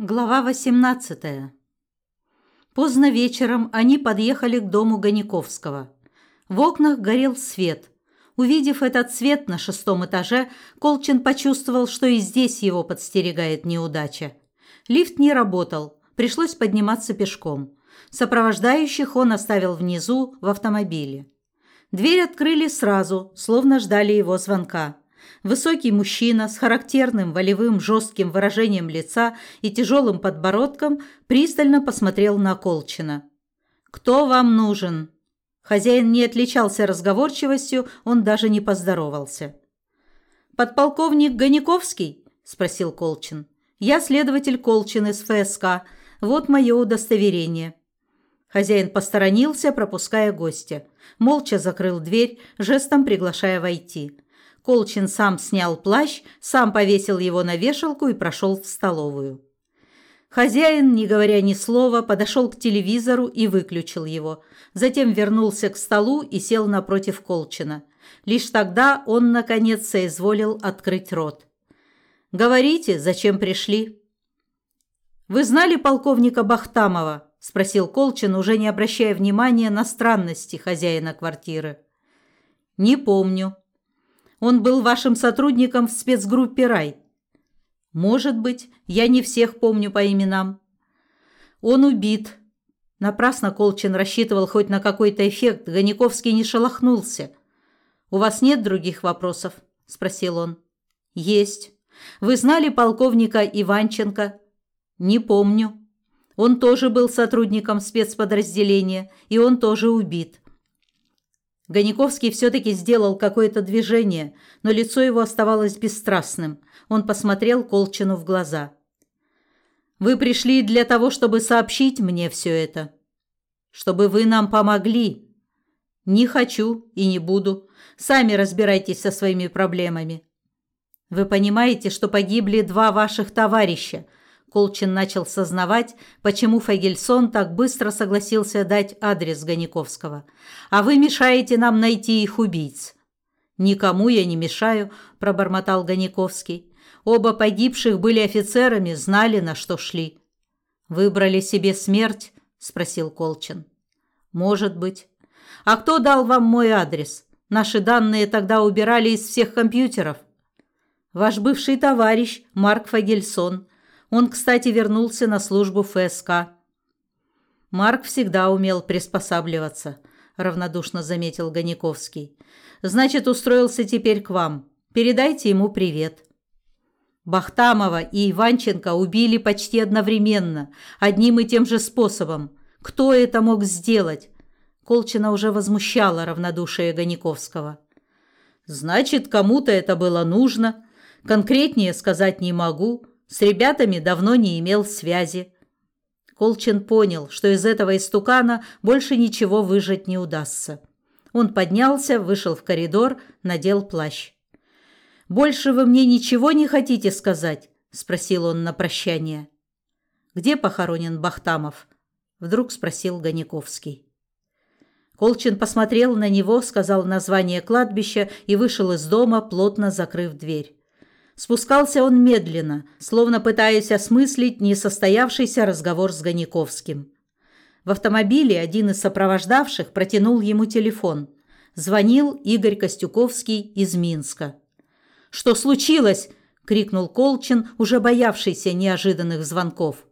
Глава 18. Поздно вечером они подъехали к дому Гониковского. В окнах горел свет. Увидев этот свет на шестом этаже, Колчин почувствовал, что и здесь его подстерегает неудача. Лифт не работал, пришлось подниматься пешком. Сопровождающих он оставил внизу в автомобиле. Дверь открыли сразу, словно ждали его звонка. Высокий мужчина с характерным волевым жестким выражением лица и тяжелым подбородком пристально посмотрел на Колчина. «Кто вам нужен?» Хозяин не отличался разговорчивостью, он даже не поздоровался. «Подполковник Гониковский?» – спросил Колчин. «Я следователь Колчин из ФСК. Вот мое удостоверение». Хозяин посторонился, пропуская гостя. Молча закрыл дверь, жестом приглашая войти. Колчин сам снял плащ, сам повесил его на вешалку и прошел в столовую. Хозяин, не говоря ни слова, подошел к телевизору и выключил его. Затем вернулся к столу и сел напротив Колчина. Лишь тогда он, наконец, соизволил открыть рот. «Говорите, зачем пришли?» «Вы знали полковника Бахтамова?» – спросил Колчин, уже не обращая внимания на странности хозяина квартиры. «Не помню», он был вашим сотрудником в спецгруппе «Рай». Может быть, я не всех помню по именам. Он убит. Напрасно Колчин рассчитывал хоть на какой-то эффект. Гониковский не шелохнулся. У вас нет других вопросов? Спросил он. Есть. Вы знали полковника Иванченко? Не помню. Он тоже был сотрудником спецподразделения, и он тоже убит. Гониковский все-таки сделал какое-то движение, но лицо его оставалось бесстрастным. Он посмотрел Колчину в глаза. «Вы пришли для того, чтобы сообщить мне все это? Чтобы вы нам помогли?» «Не хочу и не буду. Сами разбирайтесь со своими проблемами». «Вы понимаете, что погибли два ваших товарища?» Колчин начал сознавать, почему Фагельсон так быстро согласился дать адрес Гониковского. «А вы мешаете нам найти их убийц». «Никому я не мешаю», – пробормотал Гониковский. «Оба погибших были офицерами, знали, на что шли». «Выбрали себе смерть?» – спросил Колчин. «Может быть». «А кто дал вам мой адрес? Наши данные тогда убирали из всех компьютеров». «Ваш бывший товарищ Марк Фагельсон», он, кстати, вернулся на службу ФСК. Марк всегда умел приспосабливаться, равнодушно заметил Гониковский. Значит, устроился теперь к вам. Передайте ему привет. Бахтамова и Иванченко убили почти одновременно, одним и тем же способом. Кто это мог сделать? Колчина уже возмущала равнодушие Гониковского. Значит, кому-то это было нужно. Конкретнее сказать не могу. С ребятами давно не имел связи. Колчин понял, что из этого истукана больше ничего выжать не удастся. Он поднялся, вышел в коридор, надел плащ. «Больше вы мне ничего не хотите сказать?» – спросил он на прощание. «Где похоронен Бахтамов?» – вдруг спросил Гониковский. Колчин посмотрел на него, сказал название кладбища и вышел из дома, плотно закрыв дверь. Спускался он медленно, словно пытаясь осмыслить несостоявшийся разговор с Гониковским. В автомобиле один из сопровождавших протянул ему телефон. Звонил Игорь Костюковский из Минска. «Что случилось?» – крикнул Колчин, уже боявшийся неожиданных звонков.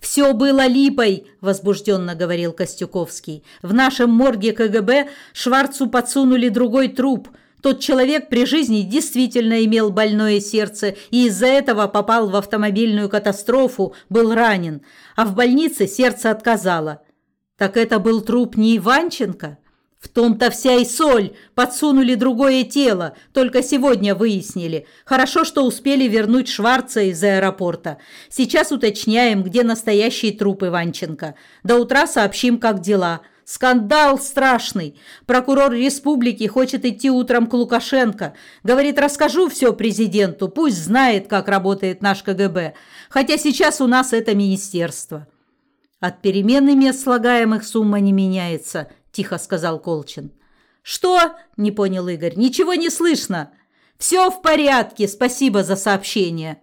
«Все было липой!» – возбужденно говорил Костюковский. «В нашем морге КГБ Шварцу подсунули другой труп – тот человек при жизни действительно имел больное сердце и из-за этого попал в автомобильную катастрофу, был ранен, а в больнице сердце отказало. Так это был труп не Иванченко? В том-то вся и соль. Подсунули другое тело. Только сегодня выяснили. Хорошо, что успели вернуть Шварца из аэропорта. Сейчас уточняем, где настоящий труп Иванченко. До утра сообщим, как дела. Скандал страшный. Прокурор республики хочет идти утром к Лукашенко. Говорит, расскажу все президенту, пусть знает, как работает наш КГБ. Хотя сейчас у нас это министерство. От перемены мест слагаемых сумма не меняется, тихо сказал Колчин. Что? Не понял Игорь. Ничего не слышно. Все в порядке, спасибо за сообщение.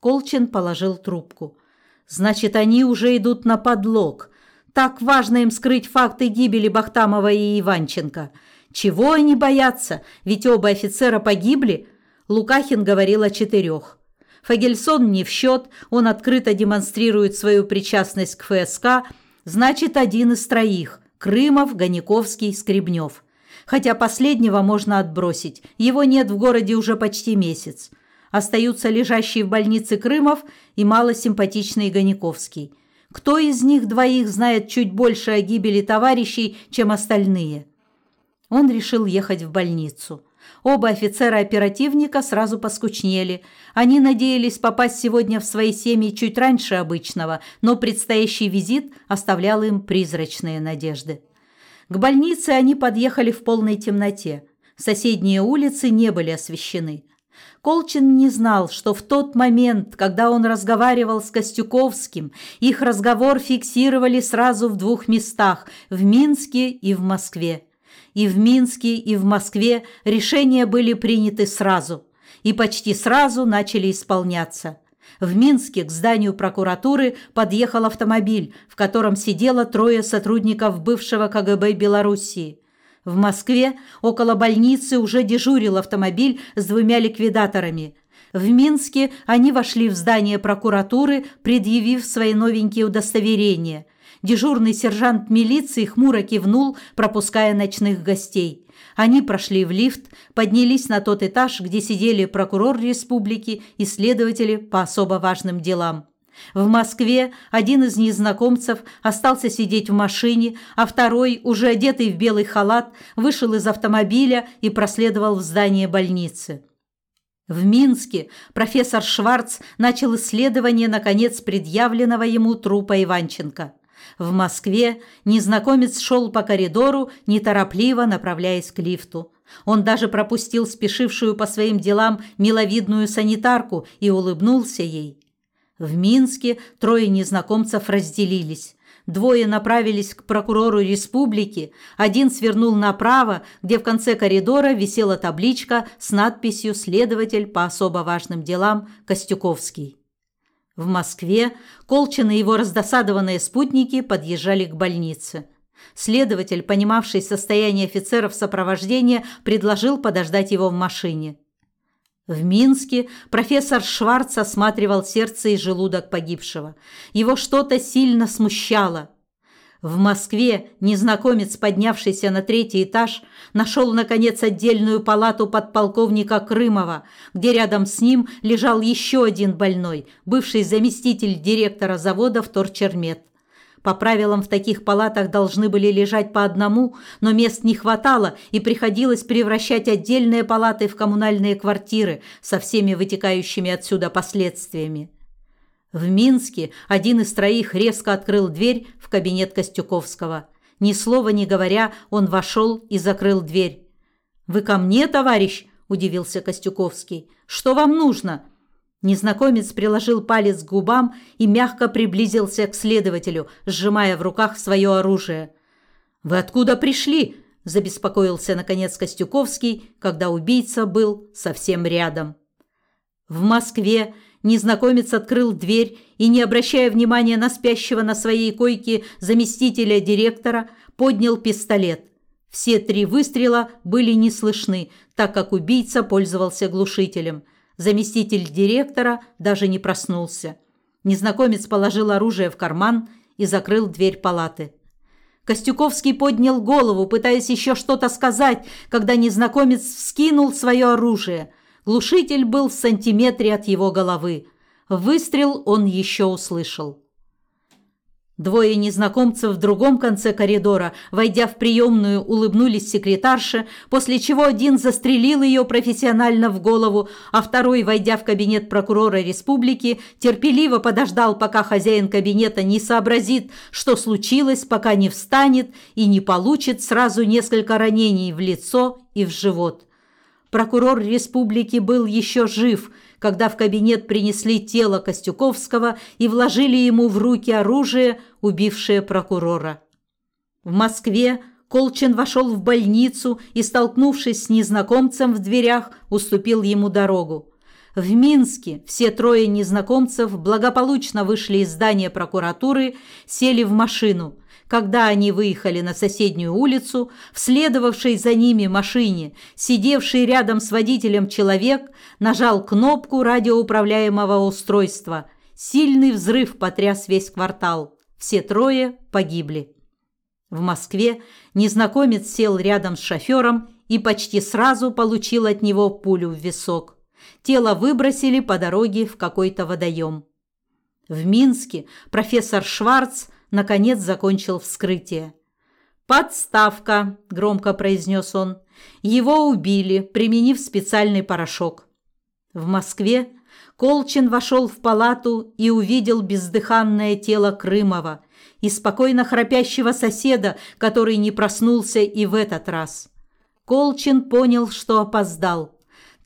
Колчин положил трубку. Значит, они уже идут на подлог. Так важно им скрыть факты гибели Бахтамова и Иванченко. Чего они боятся? Ведь оба офицера погибли. Лукахин говорил о четырех. Фагельсон не в счет, он открыто демонстрирует свою причастность к ФСК, значит, один из троих – Крымов, Гониковский, Скребнев. Хотя последнего можно отбросить, его нет в городе уже почти месяц. Остаются лежащие в больнице Крымов и малосимпатичный Гониковский. Кто из них двоих знает чуть больше о гибели товарищей, чем остальные? Он решил ехать в больницу. Оба офицера-оперативника сразу поскучнели. Они надеялись попасть сегодня в свои семьи чуть раньше обычного, но предстоящий визит оставлял им призрачные надежды. К больнице они подъехали в полной темноте. Соседние улицы не были освещены. Колчин не знал, что в тот момент, когда он разговаривал с Костюковским, их разговор фиксировали сразу в двух местах – в Минске и в Москве. И в Минске, и в Москве решения были приняты сразу, и почти сразу начали исполняться. В Минске к зданию прокуратуры подъехал автомобиль, в котором сидело трое сотрудников бывшего КГБ Белоруссии – в Москве около больницы уже дежурил автомобиль с двумя ликвидаторами. В Минске они вошли в здание прокуратуры, предъявив свои новенькие удостоверения. Дежурный сержант милиции хмуро кивнул, пропуская ночных гостей. Они прошли в лифт, поднялись на тот этаж, где сидели прокурор республики и следователи по особо важным делам. В Москве один из незнакомцев остался сидеть в машине, а второй, уже одетый в белый халат, вышел из автомобиля и проследовал в здание больницы. В Минске профессор Шварц начал исследование, наконец, предъявленного ему трупа Иванченко. В Москве незнакомец шел по коридору, неторопливо направляясь к лифту. Он даже пропустил спешившую по своим делам миловидную санитарку и улыбнулся ей. В Минске трое незнакомцев разделились. Двое направились к прокурору республики, один свернул направо, где в конце коридора висела табличка с надписью «Следователь по особо важным делам Костюковский». В Москве Колчин и его раздосадованные спутники подъезжали к больнице. Следователь, понимавший состояние офицеров сопровождения, предложил подождать его в машине. В Минске профессор Шварц осматривал сердце и желудок погибшего. Его что-то сильно смущало. В Москве незнакомец, поднявшийся на третий этаж, нашел, наконец, отдельную палату подполковника Крымова, где рядом с ним лежал еще один больной, бывший заместитель директора завода «Вторчермет». По правилам в таких палатах должны были лежать по одному, но мест не хватало и приходилось превращать отдельные палаты в коммунальные квартиры со всеми вытекающими отсюда последствиями. В Минске один из троих резко открыл дверь в кабинет Костюковского. Ни слова не говоря, он вошел и закрыл дверь. «Вы ко мне, товарищ?» – удивился Костюковский. «Что вам нужно?» Незнакомец приложил палец к губам и мягко приблизился к следователю, сжимая в руках свое оружие. «Вы откуда пришли?» – забеспокоился, наконец, Костюковский, когда убийца был совсем рядом. В Москве незнакомец открыл дверь и, не обращая внимания на спящего на своей койке заместителя директора, поднял пистолет. Все три выстрела были не слышны, так как убийца пользовался глушителем – Заместитель директора даже не проснулся. Незнакомец положил оружие в карман и закрыл дверь палаты. Костюковский поднял голову, пытаясь еще что-то сказать, когда незнакомец вскинул свое оружие. Глушитель был в сантиметре от его головы. Выстрел он еще услышал. Двое незнакомцев в другом конце коридора, войдя в приемную, улыбнулись секретарше, после чего один застрелил ее профессионально в голову, а второй, войдя в кабинет прокурора республики, терпеливо подождал, пока хозяин кабинета не сообразит, что случилось, пока не встанет и не получит сразу несколько ранений в лицо и в живот. Прокурор республики был еще жив – когда в кабинет принесли тело Костюковского и вложили ему в руки оружие, убившее прокурора. В Москве Колчин вошел в больницу и, столкнувшись с незнакомцем в дверях, уступил ему дорогу. В Минске все трое незнакомцев благополучно вышли из здания прокуратуры, сели в машину. Когда они выехали на соседнюю улицу, в следовавшей за ними машине, сидевший рядом с водителем человек нажал кнопку радиоуправляемого устройства. Сильный взрыв потряс весь квартал. Все трое погибли. В Москве незнакомец сел рядом с шофером и почти сразу получил от него пулю в висок. Тело выбросили по дороге в какой-то водоем. В Минске профессор Шварц наконец закончил вскрытие. «Подставка», – громко произнес он. «Его убили, применив специальный порошок». В Москве Колчин вошел в палату и увидел бездыханное тело Крымова и спокойно храпящего соседа, который не проснулся и в этот раз. Колчин понял, что опоздал.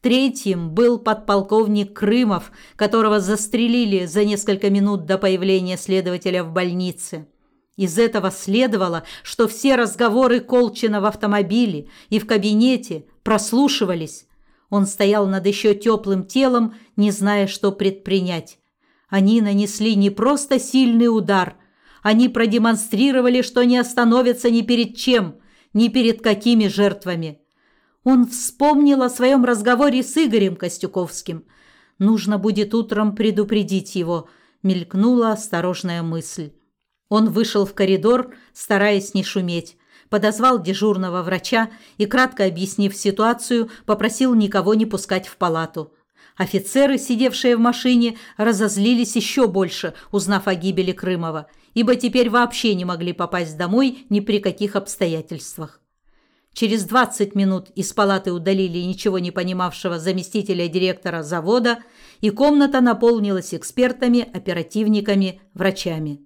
Третьим был подполковник Крымов, которого застрелили за несколько минут до появления следователя в больнице. Из этого следовало, что все разговоры Колчина в автомобиле и в кабинете прослушивались. Он стоял над еще теплым телом, не зная, что предпринять. Они нанесли не просто сильный удар, они продемонстрировали, что не остановятся ни перед чем, ни перед какими жертвами. Он вспомнил о своем разговоре с Игорем Костюковским. Нужно будет утром предупредить его, мелькнула осторожная мысль. Он вышел в коридор, стараясь не шуметь, подозвал дежурного врача и, кратко объяснив ситуацию, попросил никого не пускать в палату. Офицеры, сидевшие в машине, разозлились еще больше, узнав о гибели Крымова, ибо теперь вообще не могли попасть домой ни при каких обстоятельствах. Через 20 минут из палаты удалили ничего не понимавшего заместителя директора завода, и комната наполнилась экспертами, оперативниками, врачами.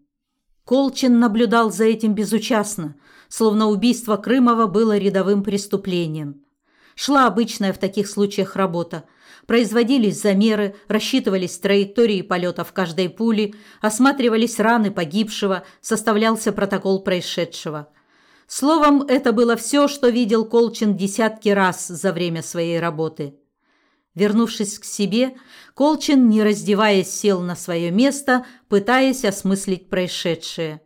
Колчин наблюдал за этим безучастно, словно убийство Крымова было рядовым преступлением. Шла обычная в таких случаях работа. Производились замеры, рассчитывались траектории полетов каждой пули, осматривались раны погибшего, составлялся протокол происшедшего – Словом, это было все, что видел Колчин десятки раз за время своей работы. Вернувшись к себе, Колчин, не раздеваясь, сел на свое место, пытаясь осмыслить происшедшее.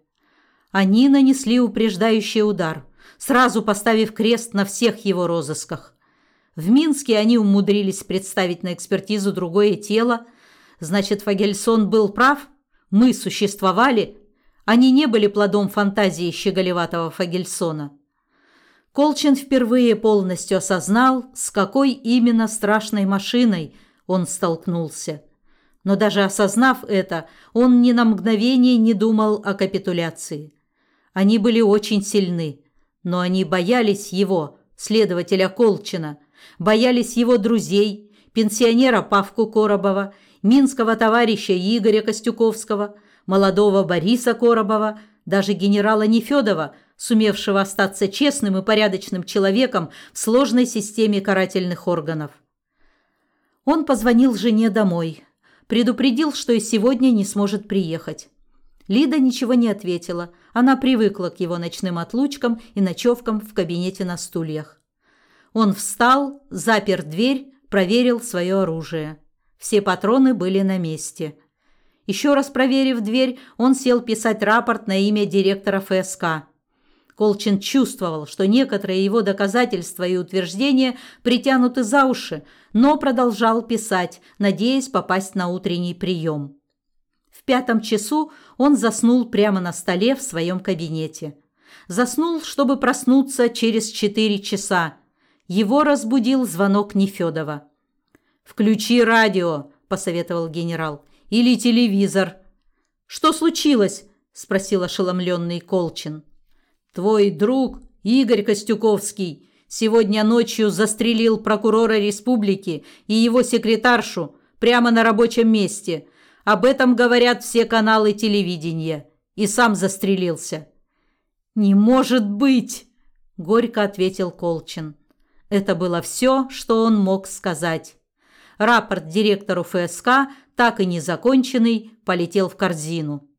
Они нанесли упреждающий удар, сразу поставив крест на всех его розысках. В Минске они умудрились представить на экспертизу другое тело. Значит, Фагельсон был прав? Мы существовали, они не были плодом фантазии щеголеватого Фагельсона. Колчин впервые полностью осознал, с какой именно страшной машиной он столкнулся. Но даже осознав это, он ни на мгновение не думал о капитуляции. Они были очень сильны, но они боялись его, следователя Колчина, боялись его друзей, пенсионера Павку Коробова, минского товарища Игоря Костюковского – молодого Бориса Коробова, даже генерала Нефедова, сумевшего остаться честным и порядочным человеком в сложной системе карательных органов. Он позвонил жене домой, предупредил, что и сегодня не сможет приехать. Лида ничего не ответила, она привыкла к его ночным отлучкам и ночевкам в кабинете на стульях. Он встал, запер дверь, проверил свое оружие. Все патроны были на месте – еще раз проверив дверь, он сел писать рапорт на имя директора ФСК. Колчин чувствовал, что некоторые его доказательства и утверждения притянуты за уши, но продолжал писать, надеясь попасть на утренний прием. В пятом часу он заснул прямо на столе в своем кабинете. Заснул, чтобы проснуться через четыре часа. Его разбудил звонок Нефедова. «Включи радио», – посоветовал генерал или телевизор. Что случилось? спросил ошеломленный Колчин. Твой друг Игорь Костюковский сегодня ночью застрелил прокурора республики и его секретаршу прямо на рабочем месте. Об этом говорят все каналы телевидения. И сам застрелился. Не может быть, горько ответил Колчин. Это было все, что он мог сказать. Рапорт директору ФСК так и незаконченный, полетел в корзину.